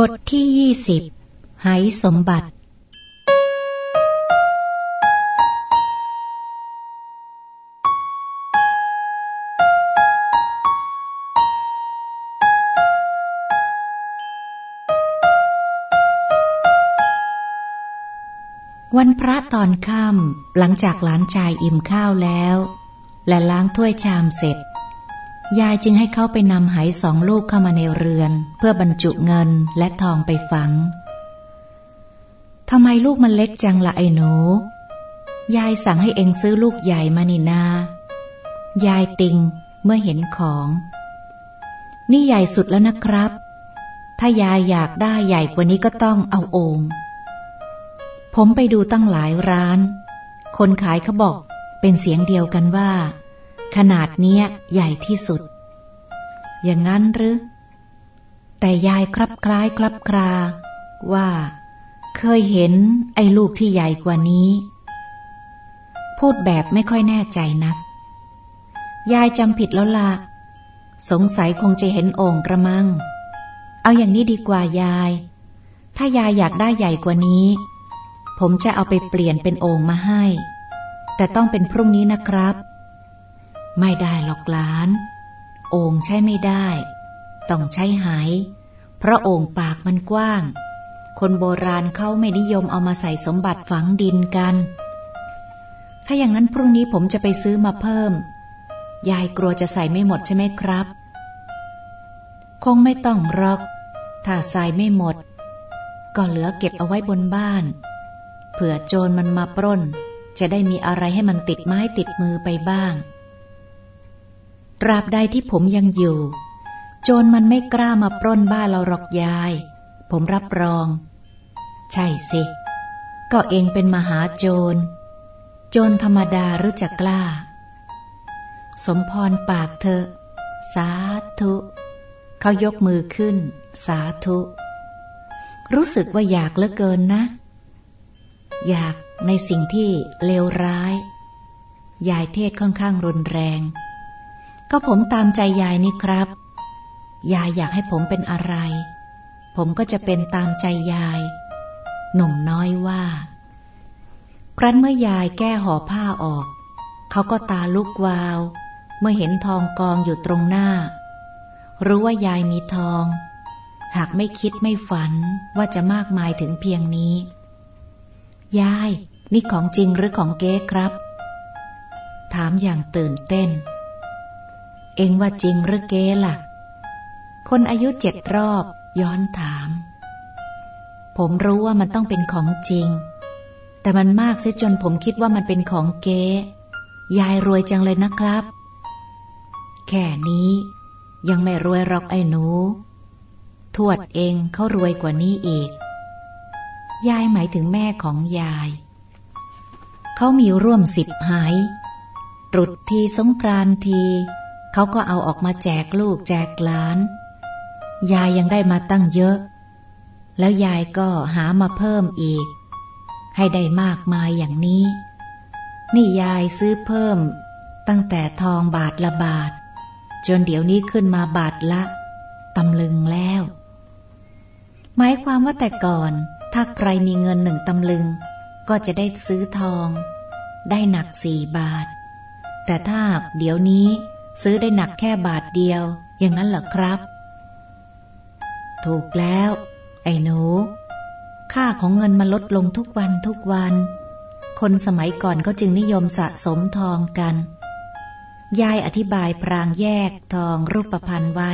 บทที่ยี่สิบไหสมบัติ วันพระตอนค่ำหลังจากหลานชายอิ่มข้าวแล้ว และล้างถ้วยชามเสร็จ ยายจึงให้เขาไปนำไหสองลูกเข้ามาในเรือน เพื่อบรรจุเงินและทองไปฝังทำไมลูกมันเล็กจังละไอ้หนู ยายสั่งให้เองซื้อลูกใหญ่มานี่นา ยายติงเมื่อเห็นของ นี่ใหญ่สุดแล้วนะครับ ถ้ายายอยากได้ใหญ่กว่านี้ก็ต้องเอาโองผมไปดูตั้งหลายร้าน คนขายเขาบอกเป็นเสียงเดียวกันว่า ขนาดเนี้ยใหญ่ที่สุด อย่างนั้นหรือ แต่ยายครับคล้ายครับครา ว่า เคยเห็นไอ้ลูกที่ใหญ่กว่านี้ พูดแบบไม่ค่อยแน่ใจนัก ยายจำผิดแล้วละสงสัยคงจะเห็นโอ่งกระมัง เอาอย่างนี้ดีกว่ายาย ถ้ายายอยากได้ใหญ่กว่านี้ ผมจะเอาไปเปลี่ยนเป็นโอ่งมาให้ แต่ต้องเป็นพรุ่งนี้นะครับ ไม่ได้หรอกหลาน โอ่งใช้ไม่ได้ ต้องใช้หายเพราะโอ่งปากมันกว้าง คนโบราณเขาไม่นิยมเอามาใส่สมบัติฝังดินกัน ถ้าอย่างนั้นพรุ่งนี้ผมจะไปซื้อมาเพิ่ม ยายกลัวจะใส่ไม่หมดใช่ไหมครับ คงไม่ต้องรอก ถ้าใส่ไม่หมด ก็เหลือเก็บเอาไว้บนบ้าน เผื่อโจรมันมาปล้น จะได้มีอะไรให้มันติดไม้ติดมือไปบ้าง ตราบใดที่ผมยังอยู่ โจรมันไม่กล้ามาปล้นบ้านเราหรอกยาย ผมรับรอง ใช่สิ ก็เองเป็นมหาโจร โจรธรรมดาหรือจะกล้า สมพรปากเธอ สาธุ เขายกมือขึ้น สาธุ รู้สึกว่าอยากเหลือเกินนะ อยากในสิ่งที่เลวร้าย ยายเทศค่อนข้างรุนแรง ก็ผมตามใจยายนี่ครับ ยายอยากให้ผมเป็นอะไร ผมก็จะเป็นตามใจยาย หนุ่มน้อยว่า ครั้นเมื่อยายแก้ห่อผ้าออก เขาก็ตาลุกวาว เมื่อเห็นทองกองอยู่ตรงหน้า รู้ว่ายายมีทอง หากไม่คิดไม่ฝันว่าจะมากมายถึงเพียงนี้ ยาย นี่ของจริงหรือของเก๊ครับ ถามอย่างตื่นเต้น เองว่าจริงหรือเก๊ล่ะ คนอายุเจ็ดรอบย้อนถาม ผมรู้ว่ามันต้องเป็นของจริง แต่มันมากเสียจนผมคิดว่ามันเป็นของเก๊ยายรวยจังเลยนะครับ แค่นี้ยังไม่รวยหรอกไอ้หนู ทวดเองเขารวยกว่านี้อีก ยายหมายถึงแม่ของยาย เขามีร่วมสิบหายตรุดทีสงกรานที เขาก็เอาออกมาแจกลูกแจกหลาน ยายยังได้มาตั้งเยอะ แล้วยายก็หามาเพิ่มอีก ให้ได้มากมายอย่างนี้ นี่ยายซื้อเพิ่ม ตั้งแต่ทองบาทละบาท จนเดี๋ยวนี้ขึ้นมาบาทละตำลึงแล้ว หมายความว่าแต่ก่อน ถ้าใครมีเงินหนึ่งตำลึง ก็จะได้ซื้อทอง ได้หนักสี่บาท แต่ถ้าเดี๋ยวนี้ ซื้อได้หนักแค่บาทเดียว อย่างนั้นเหรอครับ ถูกแล้ว ไอ้หนู ค่าของเงินมันลดลงทุกวันทุกวัน คนสมัยก่อนก็จึงนิยมสะสมทองกัน ยายอธิบายพรางแยกทองรูปพันธ์ไว้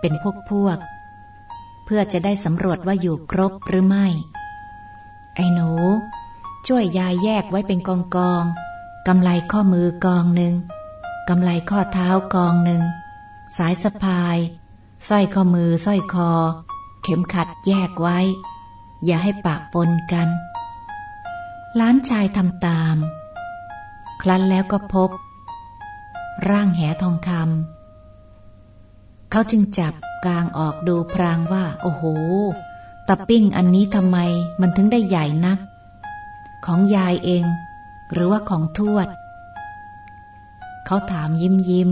เป็นพวกพวก เพื่อจะได้สำรวจว่าอยู่ครบหรือไม่ ไอ้หนู ช่วยยายแยกไว้เป็นกองกองกำไรข้อมือกองหนึ่ง กำไลข้อเท้ากองหนึ่ง สายสะพาย สร้อยข้อมือสร้อยคอ เข็มขัดแยกไว้ อย่าให้ปะปนกัน ล้านชายทำตามคลั้นแล้วก็พบ ร่างแหทองคำเขาจึงจับกลางออกดูพรางว่า โอ้โหตะปิ้งอันนี้ทำไมมันถึงได้ใหญ่นัก ของยายเอง หรือว่าของทวด เขาถามยิ้มยิ้ม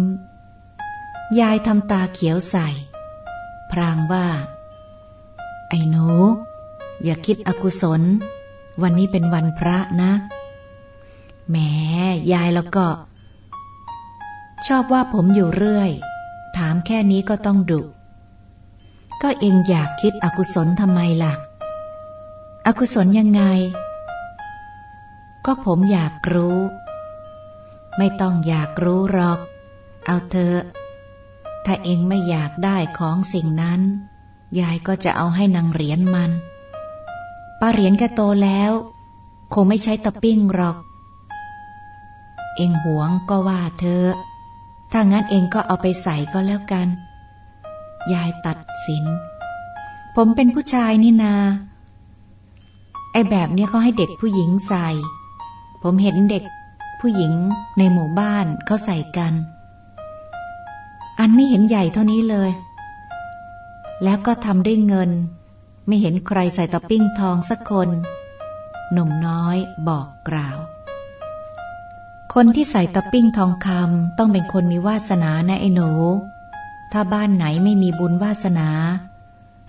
ยายทำตาเขียวใส่ พรางว่า ไอ้หนู อย่าคิดอกุศล วันนี้เป็นวันพระนะ แหม ยายแล้วก็ ชอบว่าผมอยู่เรื่อย ถามแค่นี้ก็ต้องดุ ก็เองอยากคิดอกุศลทำไมล่ะ อกุศลยังไง ก็ผมอยากรู้ ไม่ต้องอยากรู้หรอก เอาเธอะถ้าเองไม่อยากได้ของสิ่งนั้น ยายก็จะเอาให้นางเหรียญมันป้าเหรียญแกโตแล้ว คงไม่ใช้ตะปิ้งหรอก เองหวงก็ว่าเธอ ถ้างั้นเองก็เอาไปใส่ก็แล้วกัน ยายตัดสิน ผมเป็นผู้ชายนี่นา ไอแบบเนี้ยก็ให้เด็กผู้หญิงใส่ ผมเห็นเด็ก ผู้หญิงในหมู่บ้านเขาใส่กัน อันไม่เห็นใหญ่เท่านี้เลย แล้วก็ทำด้วยเงิน ไม่เห็นใครใส่ตะปิ้งทองสักคนหนุ่มน้อยบอกกล่าว คนที่ใส่ตะปิ้งทองคำต้องเป็นคนมีวาสนานะไอ้หนู ถ้าบ้านไหนไม่มีบุญวาสนา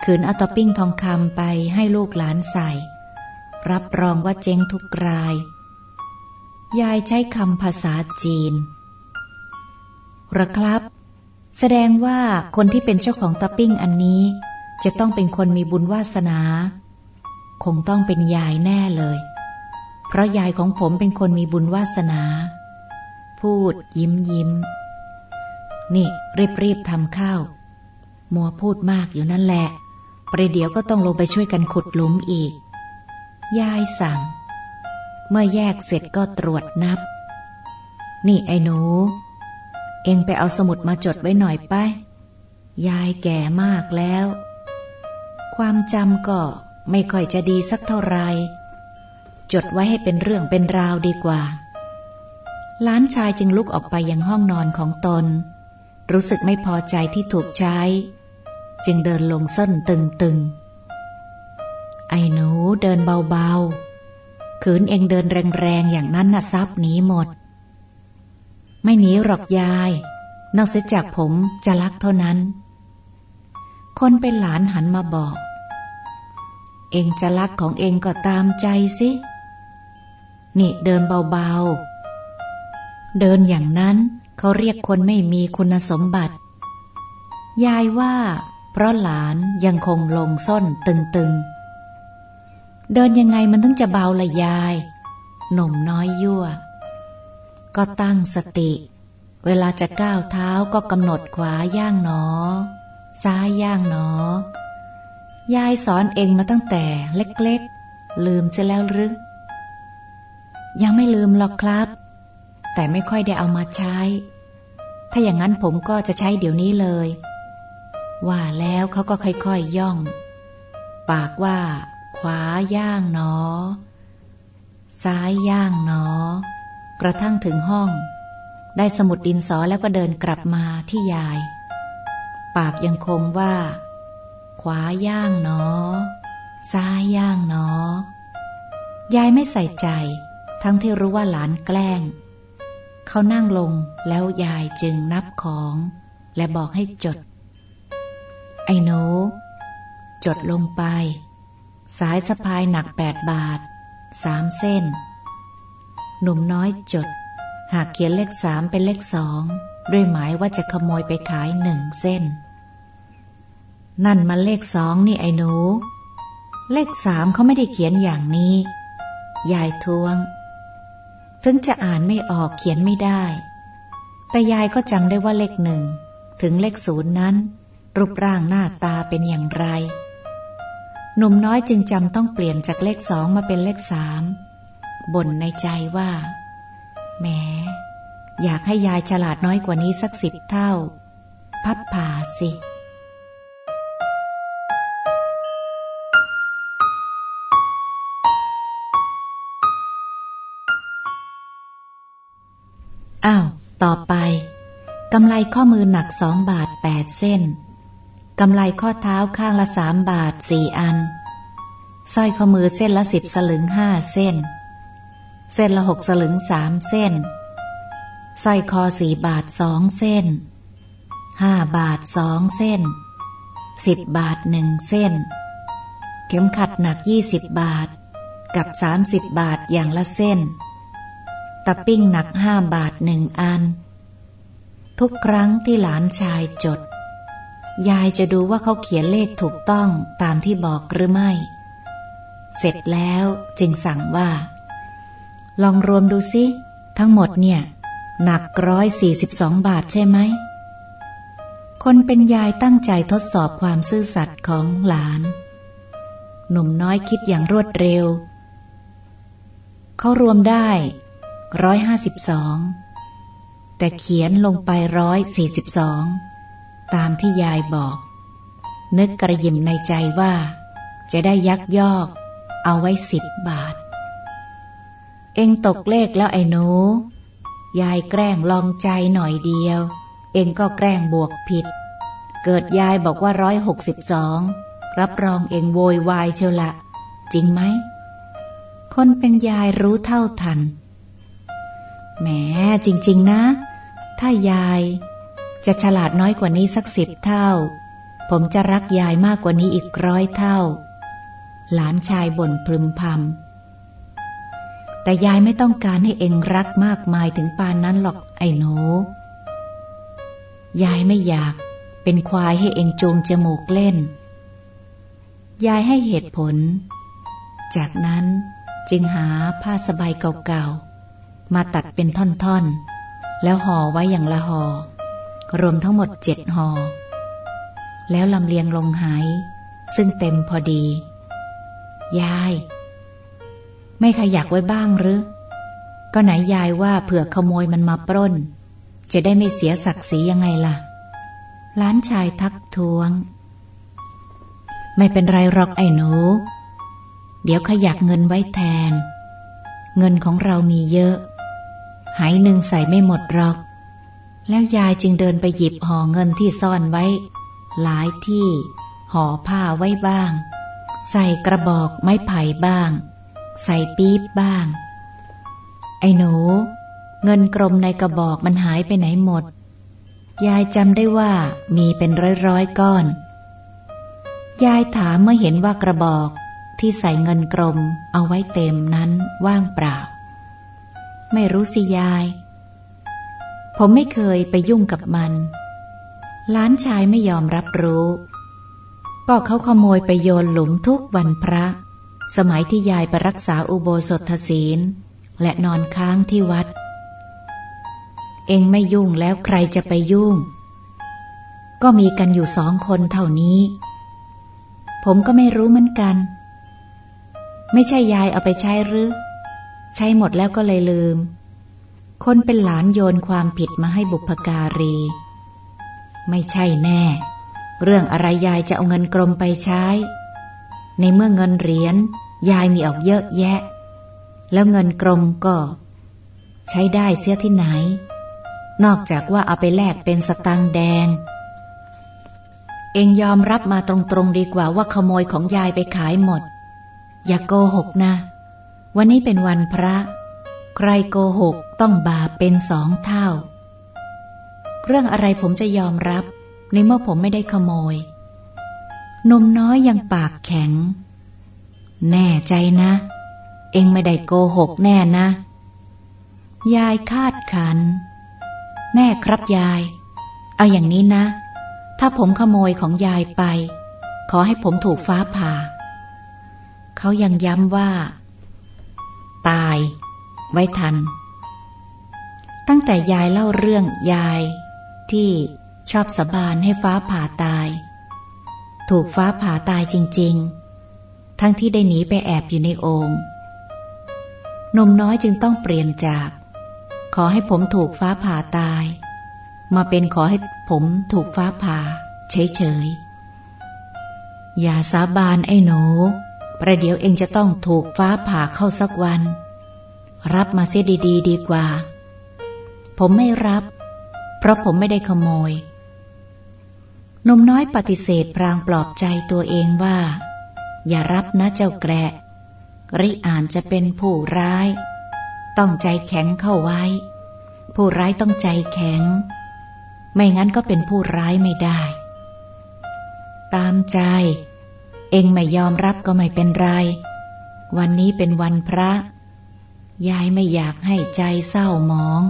ขืนเอาตะปิ้งทองคำไปให้ลูกหลานใส่ รับรองว่าเจ๊งทุกราย ยายใช้คำภาษาจีนระครับ แสดงว่าคนที่เป็นเจ้าของตะปิ้งอันนี้ จะต้องเป็นคนมีบุญวาสนา คงต้องเป็นยายแน่เลย เพราะยายของผมเป็นคนมีบุญวาสนา พูดยิ้มยิ้ม นี่รีบรีบทำข้าว มัวพูดมากอยู่นั่นแหละ ประเดี๋ยวก็ต้องลงไปช่วยกันขุดหลุมอีก ยายสั่ง เมื่อแยกเสร็จก็ตรวจนับ นี่ไอ้หนู เองไปเอาสมุดมาจดไว้หน่อยไป ยายแก่มากแล้ว ความจำก็ไม่ค่อยจะดีสักเท่าไหร่จดไว้ให้เป็นเรื่องเป็นราวดีกว่าล้านชายจึงลุกออกไปยังห้องนอนของตน รู้สึกไม่พอใจที่ถูกใช้ จึงเดินลงส้นตึงๆ ไอ้หนูเดินเบาๆ ขืนเองเดินแรงๆอย่างนั้นน่ะซับหนีหมด ไม่หนีหรอกยาย นอกเสียจากผมจะรักเท่านั้น คนเป็นหลานหันมาบอก เองจะรักของเองก็ตามใจสิ นี่เดินเบาๆ เดินอย่างนั้นเขาเรียกคนไม่มีคุณสมบัติ ยายว่า เพราะหลานยังคงลงส้นตึงๆ เดินยังไงมันถึงจะเบาละยาย หนุ่มน้อยยั่ว ก็ตั้งสติ เวลาจะก้าวเท้าก็กำหนดขวาย่างหนอ ซ้ายย่างหนอ ยายสอนเองมาตั้งแต่เล็กๆ ลืมจะแล้วหรือยังไม่ลืมหรอกครับ แต่ไม่ค่อยได้เอามาใช้ ถ้าอย่างนั้นผมก็จะใช้เดี๋ยวนี้เลย ว่าแล้วเขาก็ค่อยๆยย่อง ปากว่า ขวาย่างหนอ ซ้ายย่างหนอ กระทั่งถึงห้อง ได้สมุดดินสอแล้วก็เดินกลับมาที่ยาย ปากยังคงว่า ขวาย่างหนอ ซ้ายย่างหนอ ยายไม่ใส่ใจ ทั้งที่รู้ว่าหลานแกล้ง เขานั่งลงแล้วยายจึงนับของ และบอกให้จด ไอ้หนูจดลงไป สายสะพายหนักแปดบาทสามเส้น หนุ่มน้อยจด หากเขียนเลขสามเป็นเลขสองด้วยหมายว่าจะขโมยไปขายหนึ่งเส้น นั่นมาเลขสองนี่ไอ้หนู เลขสามเขาไม่ได้เขียนอย่างนี้ ยายทวง ถึงจะอ่านไม่ออกเขียนไม่ได้ แต่ยายก็จำได้ว่าเลขหนึ่ง ถึงเลขศูนย์นั้น รูปร่างหน้าตาเป็นอย่างไร หนุ่มน้อยจึงจำต้องเปลี่ยนจากเลขสองมาเป็นเลขสามบ่นในใจว่าแหมอยากให้ยายฉลาดน้อยกว่านี้สักสิบเท่า พับผ่าสิ อ้าว ต่อไป กำไลข้อมือหนักสองบาทแปดเส้น กำไลข้อเท้าข้างละสามบาทสี่อัน สร้อยข้อมือเส้นละสิบสลึงห้าเส้น เส้นละหกสลึงสามเส้น สร้อยคอสี่บาทสองเส้น ห้าบาทสองเส้น สิบบาทหนึ่งเส้น เข็มขัดหนักยี่สิบบาท กับสามสิบบาทอย่างละเส้น ตะปิ้งหนักห้าบาทหนึ่งอัน ทุกครั้งที่หลานชายจด ยายจะดูว่าเขาเขียนเลขถูกต้องตามที่บอกหรือไม่ เสร็จแล้วจึงสั่งว่า ลองรวมดูสิ ทั้งหมดเนี่ย หนักร้อยสี่สิบสองบาทใช่ไหม คนเป็นยายตั้งใจทดสอบความซื่อสัตย์ของหลาน หนุ่มน้อยคิดอย่างรวดเร็ว เขารวมได้ร้อยห้าสิบสองแต่เขียนลงไปร้อยสี่สิบสอง ตามที่ยายบอก นึกกระยิมในใจว่า จะได้ยักยอก เอาไว้สิบบาท เองตกเลขแล้วไอ้หนู ยายแกล้งลองใจหน่อยเดียว เองก็แกล้งบวกผิด เกิดยายบอกว่าร้อยหกสิบสองรับรองเองโวยวายเชียวละ จริงไหม คนเป็นยายรู้เท่าทันแหมจริง ๆ นะ ถ้ายาย จะฉลาดน้อยกว่านี้สักสิบเท่า ผมจะรักยายมากกว่านี้อีกร้อยเท่า หลานชายบ่นพึมพำแต่ยายไม่ต้องการให้เองรักมากมายถึงปานนั้นหรอกไอ้หนูยายไม่อยากเป็นควายให้เองจูงจมูกเล่น ยายให้เหตุผล จากนั้นจึงหาผ้าสบายเก่าๆ มาตัดเป็นท่อนๆ แล้วห่อไว้อย่างละห่อ รวมทั้งหมดเจ็ดห่อแล้วลำเลียงลงหาย ซึ่งเต็มพอดี ยาย ไม่ขยักไว้บ้างหรือ ก็ไหนยายว่าเผื่อขโมยมันมาปล้น จะได้ไม่เสียศักดิ์ศรียังไงล่ะ ล้านชายทักท้วง ไม่เป็นไรหรอกไอ้หนู เดี๋ยวขยักเงินไว้แทน เงินของเรามีเยอะ หายหนึ่งใส่ไม่หมดหรอก แล้วยายจึงเดินไปหยิบห่อเงินที่ซ่อนไว้ หลายที่ห่อผ้าไว้บ้าง ใส่กระบอกไม้ไผ่บ้าง ใส่ปี๊บบ้าง ไอ้หนู เงินกรมในกระบอกมันหายไปไหนหมด ยายจำได้ว่ามีเป็นร้อยร้อยก้อน ยายถามเมื่อเห็นว่ากระบอกที่ใส่เงินกรมเอาไว้เต็มนั้นว่างเปล่า ไม่รู้สิยาย ผมไม่เคยไปยุ่งกับมัน ล้านชายไม่ยอมรับรู้ ก็เขาขโมยไปโยนหลุมทุกวันพระ สมัยที่ยายไปรักษาอุโบสถศีล และนอนค้างที่วัด เองไม่ยุ่งแล้วใครจะไปยุ่ง ก็มีกันอยู่สองคนเท่านี้ ผมก็ไม่รู้เหมือนกัน ไม่ใช่ยายเอาไปใช้หรือ ใช้หมดแล้วก็เลยลืม คนเป็นหลานโยนความผิดมาให้บุพการี ไม่ใช่แน่ เรื่องอะไรยายจะเอาเงินกรมไปใช้ ในเมื่อเงินเหรียญยายมีออกเยอะแยะ แล้วเงินกรมก็ ใช้ได้เสียที่ไหน นอกจากว่าเอาไปแลกเป็นสตังแดง เองยอมรับมาตรงๆดีกว่าว่าขโมยของยายไปขายหมด อย่าโกหกนะ วันนี้เป็นวันพระ ใครโกหกต้องบาปเป็นสองเท่า เรื่องอะไรผมจะยอมรับ ในเมื่อผมไม่ได้ขโมยนมน้อยยังปากแข็ง แน่ใจนะ เองไม่ได้โกหกแน่นะ ยายคาดขัน แน่ครับยาย เอาอย่างนี้นะ ถ้าผมขโมยของยายไป ขอให้ผมถูกฟ้าผ่า เขายังย้ำว่า ตาย ไว้ทัน ตั้งแต่ยายเล่าเรื่องยาย ที่ชอบสบานให้ฟ้าผ่าตาย ถูกฟ้าผ่าตายจริง ๆ ทั้งที่ได้หนีไปแอบอยู่ในโองนมน้อยจึงต้องเปลี่ยนจาก ขอให้ผมถูกฟ้าผ่าตาย มาเป็นขอให้ผมถูกฟ้าผ่า เฉยๆ อย่าสาบานไอ้หนู ประเดี๋ยวเองจะต้องถูกฟ้าผ่าเข้าสักวัน รับมาเสียดี ๆ ดีกว่า ผมไม่รับ เพราะผมไม่ได้ขโมยหนุ่มน้อยปฏิเสธพรางปลอบใจตัวเองว่า อย่ารับนะเจ้าแกะริอ่านจะเป็นผู้ร้าย ต้องใจแข็งเข้าไว้ ผู้ร้ายต้องใจแข็ง ไม่งั้นก็เป็นผู้ร้ายไม่ได้ ตามใจ เองไม่ยอมรับก็ไม่เป็นไร วันนี้เป็นวันพระ ยายไม่อยากให้ใจเศร้าหมอง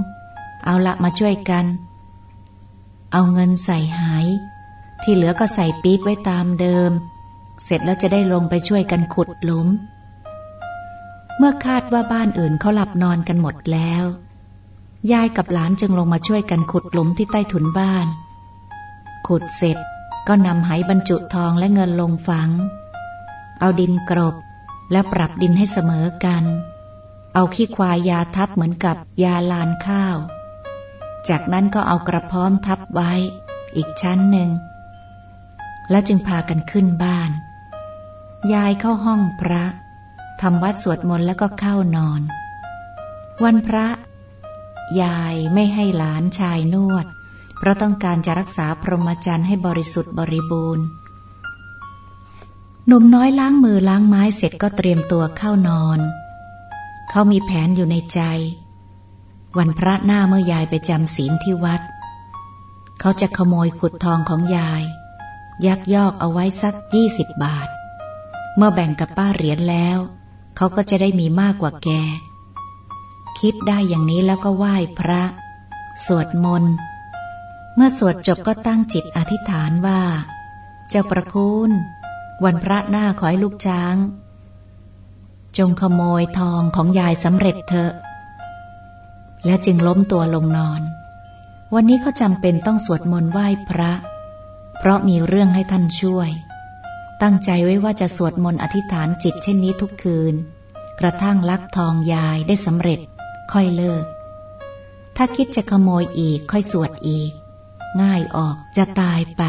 เอาละมาช่วยกัน เอาเงินใส่หาย ที่เหลือก็ใส่ปี๊บไว้ตามเดิม เสร็จแล้วจะได้ลงไปช่วยกันขุดหลุม เมื่อคาดว่าบ้านอื่นเขาหลับนอนกันหมดแล้ว ยายกับหลานจึงลงมาช่วยกันขุดหลุมที่ใต้ถุนบ้าน ขุดเสร็จก็นำไหบรรจุทองและเงินลงฝัง เอาดินกรบและปรับดินให้เสมอกัน เอาขี้ควายยาทับเหมือนกับยาลานข้าว จากนั้นก็เอากระพร้อมทับไว้ อีกชั้นหนึ่ง แล้วจึงพากันขึ้นบ้าน ยายเข้าห้องพระทำวัดสวดมนต์แล้วก็เข้านอน วันพระ ยายไม่ให้หลานชายนวด เพราะต้องการจะรักษาพรหมจรรย์ให้บริสุทธิ์บริบูรณ์หนุ่มน้อยล้างมือล้างไม้เสร็จก็เตรียมตัวเข้านอน เขามีแผนอยู่ในใจ วันพระหน้าเมื่อยายไปจำศีลที่วัด เขาจะขโมยขุดทองของยาย ยักยอกเอาไว้สักยี่สิบบาท เมื่อแบ่งกับป้าเหรียญแล้ว เขาก็จะได้มีมากกว่าแก คิดได้อย่างนี้แล้วก็ไหว้พระ สวดมนต์ เมื่อสวดจบก็ตั้งจิตอธิษฐานว่า เจ้าประคุณ วันพระหน้าขอให้ลูกช้าง จงขโมยทองของยายสำเร็จเถอะ และจึงล้มตัวลงนอน วันนี้เขาจำเป็นต้องสวดมนต์ไหว้พระ เพราะมีเรื่องให้ท่านช่วย ตั้งใจไว้ว่าจะสวดมนต์อธิษฐานจิตเช่นนี้ทุกคืน กระทั่งลักทองยายได้สำเร็จ ค่อยเลิก ถ้าคิดจะขโมยอีกค่อยสวดอีก ง่ายออกจะตายไป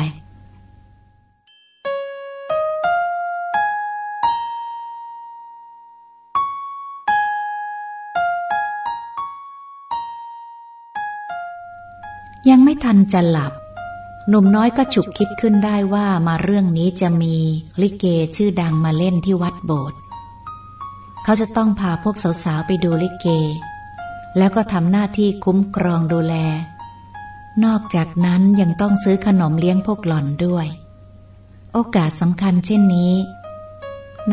ยังไม่ทันจะหลับ หนุ่มน้อยก็ฉุกคิดขึ้นได้ว่ามาเรื่องนี้จะมีลิเกชื่อดังมาเล่นที่วัดโบสถ์เขาจะต้องพาพวกสาวๆไปดูลิเก แล้วก็ทำหน้าที่คุ้มครองดูแล นอกจากนั้นยังต้องซื้อขนมเลี้ยงพวกหล่อนด้วย โอกาสสำคัญเช่นนี้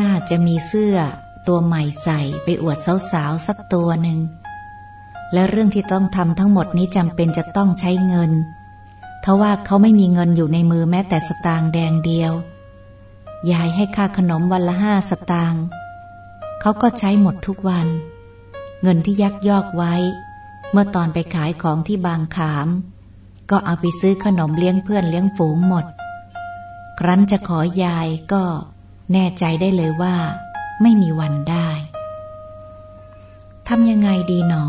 น่าจะมีเสื้อตัวใหม่ใส่ไปอวดสาวๆสักตัวหนึ่ง และเรื่องที่ต้องทำทั้งหมดนี้จำเป็นจะต้องใช้เงิน ทว่าเขาไม่มีเงินอยู่ในมือแม้แต่สตางค์แดงเดียว ยายให้ค่าขนมวันละห้าสตางค์เขาก็ใช้หมดทุกวัน เงินที่ยักยอกไว้ เมื่อตอนไปขายของที่บางขาม ก็เอาไปซื้อขนมเลี้ยงเพื่อนเลี้ยงฝูงหมด ครั้นจะขอยายก็แน่ใจได้เลยว่า ไม่มีวันได้ทำยังไงดีหนอ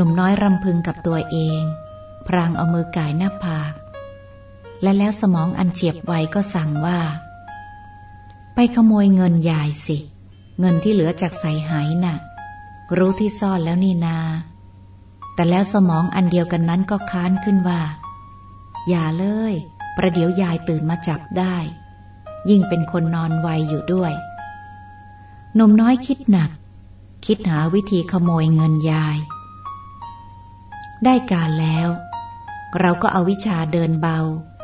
หนุ่มน้อยรำพึงกับตัวเอง พรางเอามือกายหน้าผาก และแล้วสมองอันเฉียบไวก็สั่งว่า ไปขโมยเงินยายสิ เงินที่เหลือจากใส่หายนะ่ะ รู้ที่ซ่อนแล้วนี่นา แต่แล้วสมองอันเดียวกันนั้นก็ค้านขึ้นว่า อย่าเลย ประเดี๋ยวยายตื่นมาจับได้ ยิ่งเป็นคนนอนไวอยู่ด้วยนมน้อยคิดหนัก คิดหาวิธีขโมยเงินยาย ได้การแล้ว เราก็เอาวิชาเดินเบา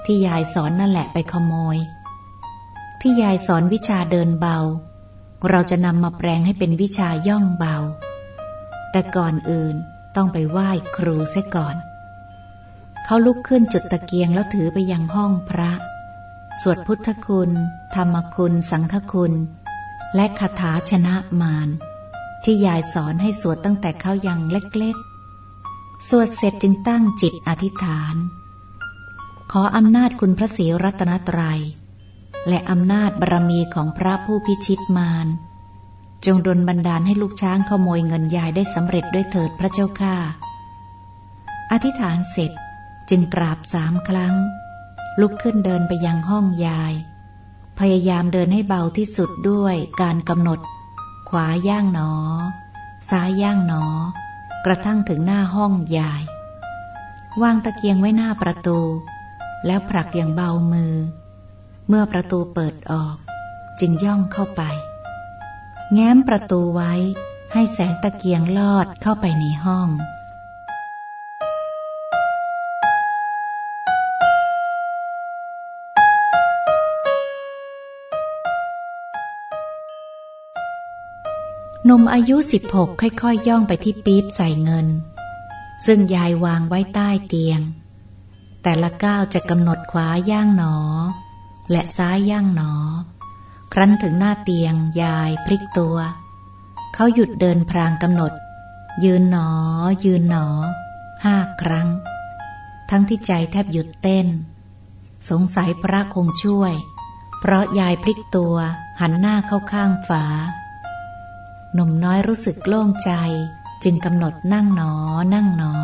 ที่ยายสอนนั่นแหละไปขโมย ที่ยายสอนวิชาเดินเบา เราจะนำมาแปลงให้เป็นวิชาย่องเบา แต่ก่อนอื่นต้องไปไหว้ครูเสียก่อน เขาลุกขึ้นจุดตะเกียงแล้วถือไปยังห้องพระ สวดพุทธคุณ ธรรมคุณ สังฆคุณ และคาถาชนะมารที่ยายสอนให้สวดตั้งแต่เขายังเล็กๆ สวดเสร็จจึงตั้งจิตอธิษฐาน ขออำนาจคุณพระศรีรัตนตรยัย และอำนาจบารมีของพระผู้พิชิตมารจงดลบันดาลให้ลูกช้างขโมยเงินยายได้สำเร็จด้วยเถิดพระเจ้าข้าอธิษฐานเสร็จจึงกราบสามครั้ง ลุกขึ้นเดินไปยังห้องยาย พยายามเดินให้เบาที่สุดด้วยการกำหนด ขวาย่างหนอ ซ้ายย่างหนอ กระทั่งถึงหน้าห้องยาย วางตะเกียงไว้หน้าประตู แล้วผลักอย่างเบามือ เมื่อประตูเปิดออก จึงย่องเข้าไป แง้มประตูไว้ให้แสงตะเกียงลอดเข้าไปในห้อง นมอายุสิบหกค่อยๆยย่องไปที่ปี๊บใส่เงิน ซึ่งยายวางไว้ใต้เตียง แต่ละก้าวจะกำหนดขวาย่างหนอ และซ้ายย่างหนอ ครั้นถึงหน้าเตียง ยายพลิกตัว เขาหยุดเดินพรางกำหนด ยืนหนอ ยืนหนอห้าครั้ง ทั้งที่ใจแทบหยุดเต้น สงสัยพระคงช่วย เพราะยายพลิกตัวหันหน้าเข้าข้างฝา หนุ่มน้อยรู้สึกโล่งใจ จึงกำหนดนั่งหนอ นั่งหนอ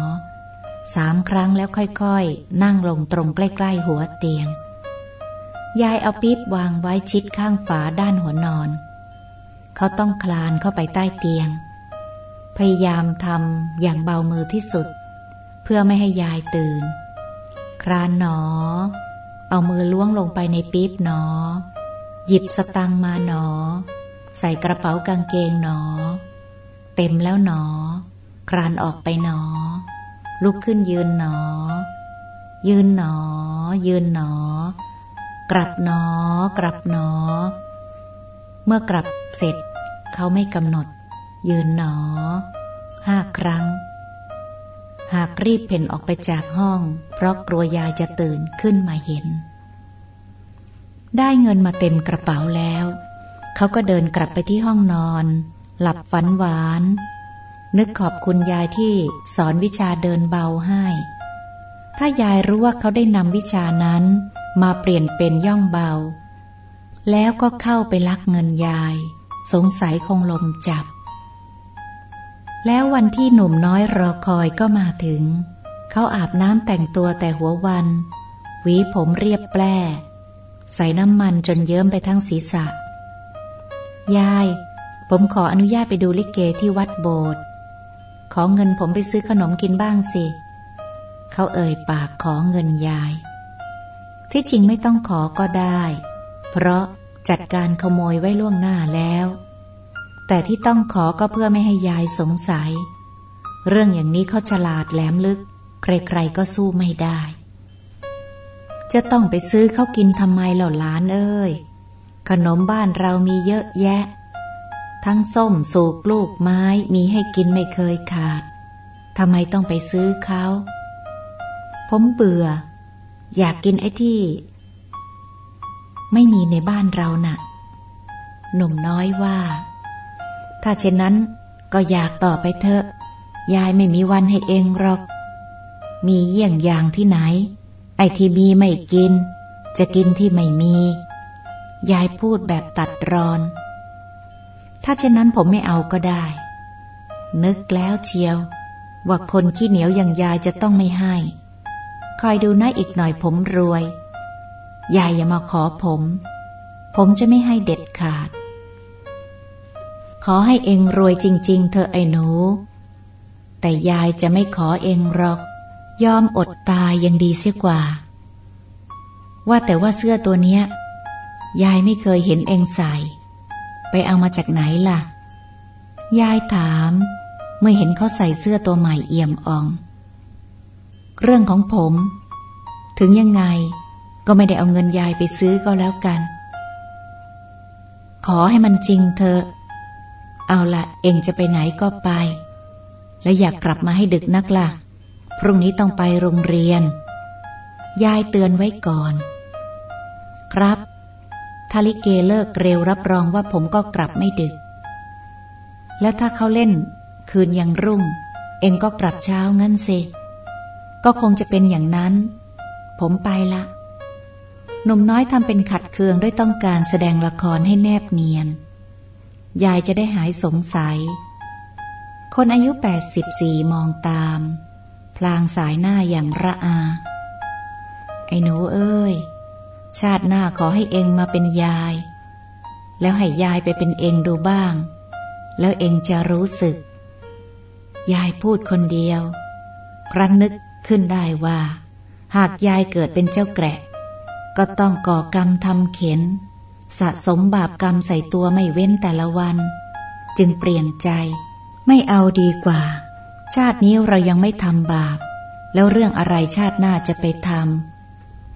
สามครั้งแล้วค่อยๆ นั่งลงตรงใกล้ๆหัวเตียง ยายเอาปี๊บวางไว้ชิดข้างฝาด้านหัวนอน เขาต้องคลานเข้าไปใต้เตียง พยายามทำอย่างเบามือที่สุด เพื่อไม่ให้ยายตื่น คลานหนอ เอามือล้วงลงไปในปี๊บหนอ หยิบสตังมาหนอ ใส่กระเป๋ากางเกงหนอ เต็มแล้วหนอ ครานออกไปหนอ ลุกขึ้นยืนหนอ ยืนหนอ ยืนหนอ กลับหนอ กลับหนอ เมื่อกลับเสร็จ เขาไม่กำหนด ยืนหนอห้าครั้ง หากรีบเพ่นออกไปจากห้อง เพราะกลัวยายจะตื่นขึ้นมาเห็น ได้เงินมาเต็มกระเป๋าแล้ว เขาก็เดินกลับไปที่ห้องนอน หลับฝันหวาน นึกขอบคุณยายที่สอนวิชาเดินเบาให้ ถ้ายายรู้ว่าเขาได้นำวิชานั้น มาเปลี่ยนเป็นย่องเบา แล้วก็เข้าไปลักเงินยาย สงสัยคงลมจับ แล้ววันที่หนุ่มน้อยรอคอยก็มาถึง เขาอาบน้ำแต่งตัวแต่หัววัน หวีผมเรียบแปร่ใส่น้ำมันจนเยิ้มไปทั้งศีรษะ ยาย ผมขออนุญาตไปดูลิเกที่วัดโบสถ์ขอเงินผมไปซื้อขนมกินบ้างสิ เขาเอ่ยปากขอเงินยาย ที่จริงไม่ต้องขอก็ได้ เพราะจัดการขโมยไว้ล่วงหน้าแล้ว แต่ที่ต้องขอก็เพื่อไม่ให้ยายสงสัย เรื่องอย่างนี้เขาฉลาดแหลมลึก ใครๆก็สู้ไม่ได้ จะต้องไปซื้อเขากินทำไมเหล่าล้านเอ้ย ขนมบ้านเรามีเยอะแยะ ทั้งส้มสูกลูกไม้มีให้กินไม่เคยขาดทำไมต้องไปซื้อเขา ผมเบื่อ อยากกินไอ้ที่ ไม่มีในบ้านเรานะ่ะ หนุ่มน้อยว่า ถ้าเช่นนั้นก็อยากต่อไปเถอะ ยายไม่มีวันให้เองหรอก มีเยี่ยงอย่างที่ไหน ไอ้ที่มีไม่กิน จะกินที่ไม่มี ยายพูดแบบตัดรอน ถ้าเช่นนั้นผมไม่เอาก็ได้ นึกแล้วเชียว ว่าคนขี้เหนียวอย่างยายจะต้องไม่ให้ คอยดูนะอีกหน่อยผมรวย ยายอย่ามาขอผม ผมจะไม่ให้เด็ดขาด ขอให้เองรวยจริง ๆ เธอไอ้หนู แต่ยายจะไม่ขอเองหรอก ยอมอดตายยังดีเสียกว่า ว่าแต่ว่าเสื้อตัวเนี้ย ยายไม่เคยเห็นเองใส่ ไปเอามาจากไหนล่ะ ยายถาม เมื่อเห็นเขาใส่เสื้อตัวใหม่เอี่ยมอ่อง เรื่องของผม ถึงยังไงก็ไม่ได้เอาเงินยายไปซื้อก็แล้วกัน ขอให้มันจริงเถอะ เอาละเองจะไปไหนก็ไป และอยากกลับมาให้ดึกนักละ่ะ พรุ่งนี้ต้องไปโรงเรียน ยายเตือนไว้ก่อน ครับ ถ้าลิเกเลิกเร็วรับรองว่าผมก็กลับไม่ดึก แล้วถ้าเขาเล่น คืนยังรุ่ง เองก็กลับเช้างั้นสิก็คงจะเป็นอย่างนั้น ผมไปละหนุ่มน้อยทำเป็นขัดเคืองด้วยต้องการแสดงละครให้แนบเนียน ยายจะได้หายสงสัย คนอายุแปดสิบสี่มองตาม พลางสายหน้าอย่างระอา ไอ้หนูเอ้ย ชาติหน้าขอให้เองมาเป็นยาย แล้วให้ยายไปเป็นเองดูบ้าง แล้วเองจะรู้สึก ยายพูดคนเดียวครั้นนึกขึ้นได้ว่า หากยายเกิดเป็นเจ้าแกะ ก็ต้องก่อกรรมทำเข็น สะสมบาปกรรมใส่ตัวไม่เว้นแต่ละวัน จึงเปลี่ยนใจ ไม่เอาดีกว่า ชาตินี้เรายังไม่ทำบาป แล้วเรื่องอะไรชาติหน้าจะไปทำ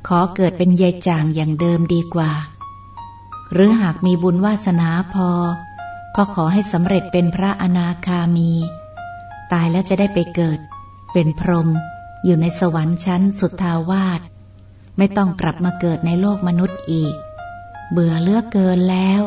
ขอเกิดเป็นยายจางอย่างเดิมดีกว่า หรือหากมีบุญวาสนาพอ ก็ขอให้สำเร็จเป็นพระอนาคามี ตายแล้วจะได้ไปเกิด เป็นพรหมอยู่ในสวรรค์ชั้นสุทาวาสไม่ต้องกลับมาเกิดในโลกมนุษย์อีก เบื่อเลือกเกินแล้ว